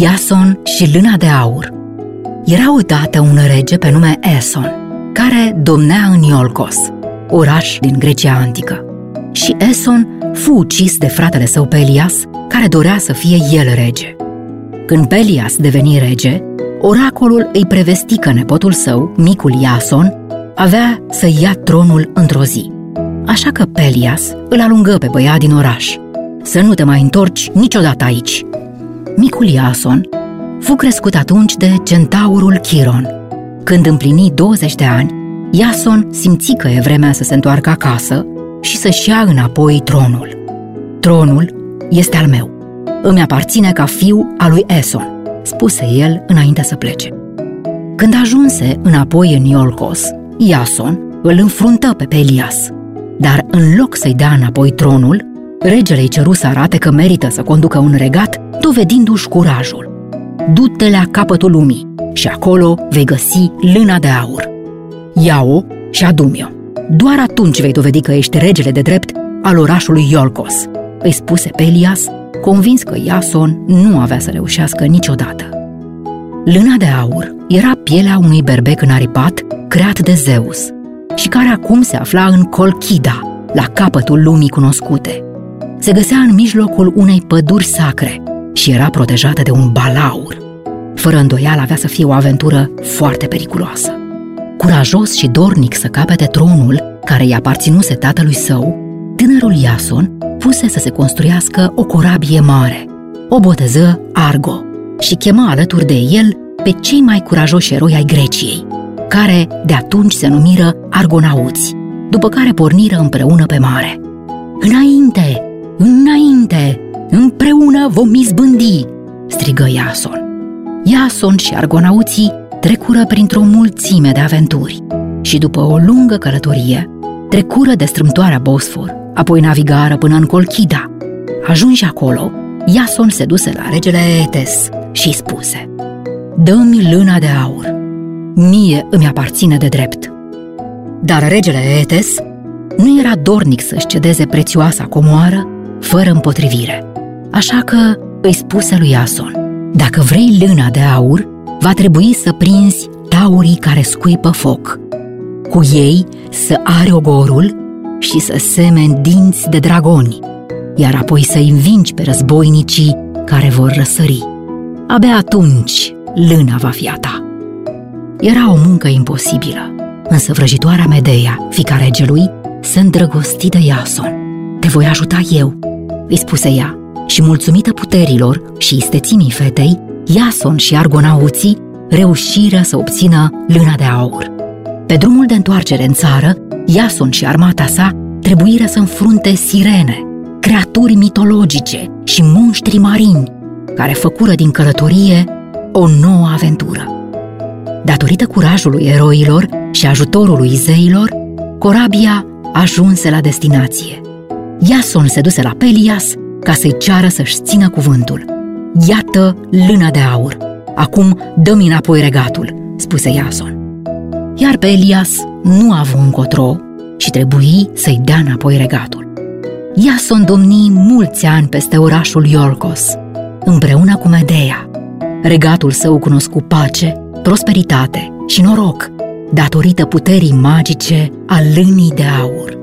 Iason și lâna de aur Era odată un rege pe nume Eson, care domnea în Iolcos, oraș din Grecia antică. Și Eson fu ucis de fratele său Pelias, care dorea să fie el rege. Când Pelias deveni rege, oracolul îi prevesti că nepotul său, micul Iason, avea să ia tronul într-o zi. Așa că Pelias îl alungă pe băiat din oraș. Să nu te mai întorci niciodată aici, Micul Iason fu crescut atunci de centaurul Chiron. Când împlini 20 de ani, Iason simți că e vremea să se întoarcă acasă și să-și ia înapoi tronul. Tronul este al meu. Îmi aparține ca fiu al lui Eson, spuse el înainte să plece. Când ajunse înapoi în Iolcos, Iason îl înfruntă pe Pelias. Dar în loc să-i dea înapoi tronul, regele îi ceru să arate că merită să conducă un regat dovedindu-și curajul. Du-te la capătul lumii și acolo vei găsi lâna de aur. Ia-o și adu-mi-o. Doar atunci vei dovedi că ești regele de drept al orașului Iolcos, îi spuse Pelias, convins că Iason nu avea să reușească niciodată. Lâna de aur era pielea unui berbec înaripat creat de Zeus și care acum se afla în Colchida, la capătul lumii cunoscute. Se găsea în mijlocul unei păduri sacre, și era protejată de un balaur. Fără îndoială avea să fie o aventură foarte periculoasă. Curajos și dornic să capete tronul care i-a aparținuse tatălui său, tânărul Iason puse să se construiască o corabie mare. O boteză Argo și chema alături de el pe cei mai curajoși eroi ai Greciei, care de atunci se numiră argonauți, după care porniră împreună pe mare. Înainte! Înainte! Împreună vom izbândi!" strigă Iason. Iason și argonauții trecură printr-o mulțime de aventuri și după o lungă călătorie, trecură de strâmtoarea Bosfor, apoi navigară până în Colchida. Ajunși acolo, Iason se duse la regele Etes și spuse Dă-mi lâna de aur, mie îmi aparține de drept. Dar regele Etes nu era dornic să-și cedeze prețioasa comoară fără împotrivire. Așa că îi spuse lui Ason, dacă vrei lâna de aur, va trebui să prinzi taurii care scuipă foc. Cu ei să are ogorul și să semeni dinți de dragoni, iar apoi să învingi pe războinicii care vor răsări. Abia atunci lâna va fi a ta. Era o muncă imposibilă, însă vrăjitoarea Medeia, fica regelui, se îndrăgosti de Iason. Te voi ajuta eu, îi spuse ea, și mulțumită puterilor și istețimii fetei, Iason și argonauții reușiră să obțină lâna de aur. Pe drumul de întoarcere în țară, Iason și armata sa trebuiră să înfrunte sirene, creaturi mitologice și monștri marini, care făcură din călătorie o nouă aventură. Datorită curajului eroilor și ajutorului zeilor, corabia ajunse la destinație. Iason se duse la Pelias ca să-i ceară să-și țină cuvântul. Iată lâna de aur. Acum dă-mi înapoi regatul, spuse Iason. Iar pe Elias nu a avut încotro și trebuie să-i dea înapoi regatul. Iason domni mulți ani peste orașul Iolcos, împreună cu Medea. Regatul său cunoscu pace, prosperitate și noroc, datorită puterii magice a lânii de aur.